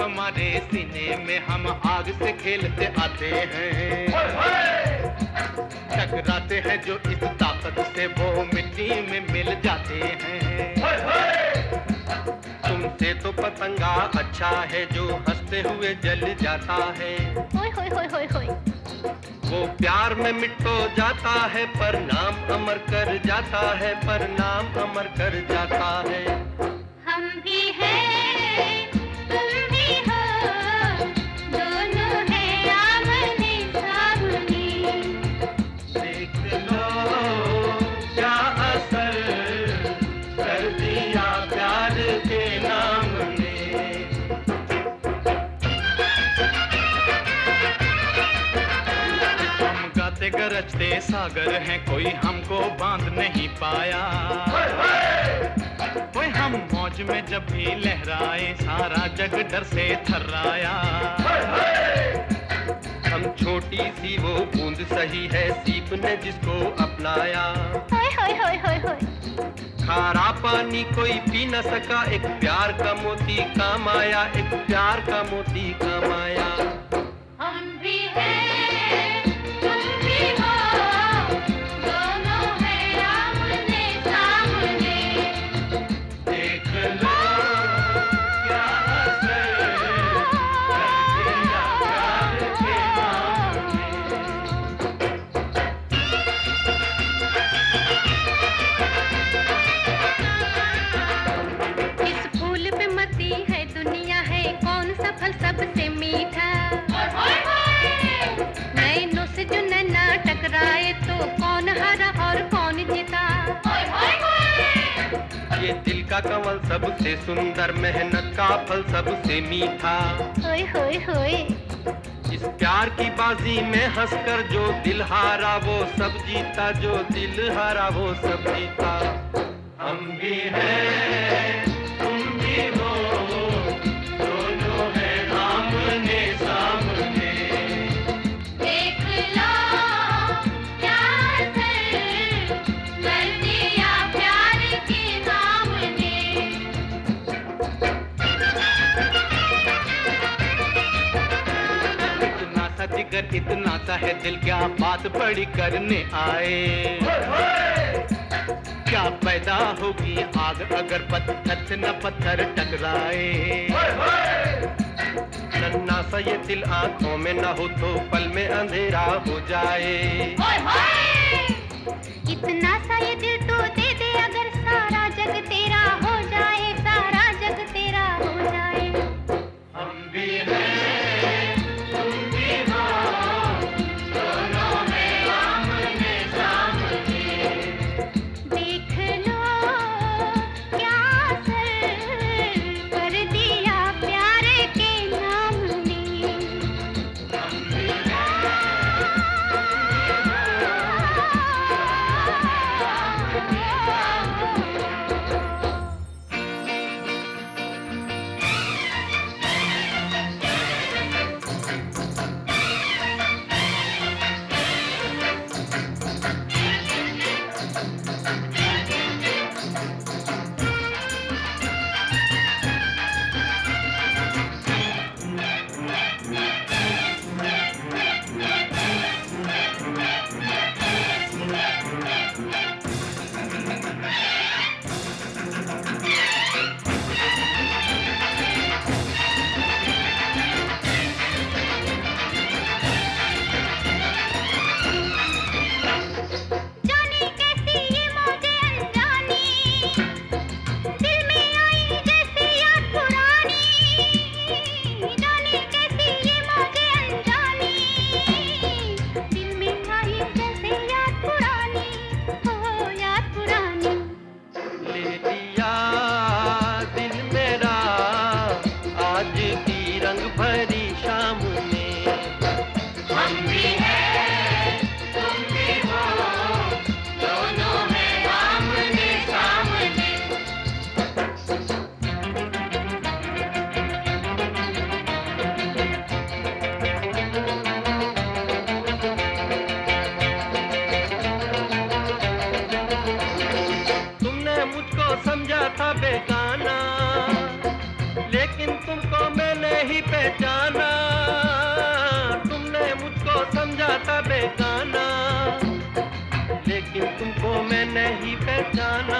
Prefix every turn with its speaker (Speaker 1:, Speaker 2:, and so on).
Speaker 1: हमारे सीने में हम आग से खेलते आते हैं। टकराते हैं जो इस ताकत से वो मिट्टी में मिल जाते हैं। तुमसे तो पतंगा अच्छा है जो हँसते हुए जल जाता है।
Speaker 2: होय होय होय होय होय।
Speaker 1: वो प्यार में मिटो जाता है पर नाम अमर कर जाता है पर नाम अमर कर जाता है।
Speaker 2: हम भी हैं।
Speaker 1: गरजते सागर हैं कोई हमको बाँध नहीं पाया। कोई हम मौज में जब भी लहराए सारा जग डर से थर्राया। हम छोटी सी वो बूंद सही है सीप ने जिसको अपनाया।
Speaker 2: होय होय होय होय होय।
Speaker 1: खारा पानी कोई पी न सका एक प्यार का मोती काम आया एक प्यार का मोती काम आया।
Speaker 2: कौन सा फल सबसे मीठा? नैनों से जो नैना टकराए तो कौन हारा और कौन जीता?
Speaker 1: ये दिल का कंवल सबसे सुंदर मेहनत का फल सबसे मीठा।
Speaker 2: होय होय होय।
Speaker 1: इस प्यार की बाजी में हंसकर जो दिल हारा वो सब जीता। जो दिल हारा वो सब जीता। हम भी हैं तुम भी हो। सा इतना सा है दिल, क्या बात बड़ी करने आए? क्या पैदा होगी आग अगर पत्थर से न पत्थर टकराए? नन्ना सा ये दिल आँखों में न हो तो पल में अंधेरा हो जाए।
Speaker 2: इतना सा ये दिल तो मुझको समझा था बेगाना, लेकिन तुमको मैंने ही पहचाना। तुमने मुझको समझा था बेगाना, लेकिन तुमको
Speaker 1: मैंने ही
Speaker 2: पहचाना।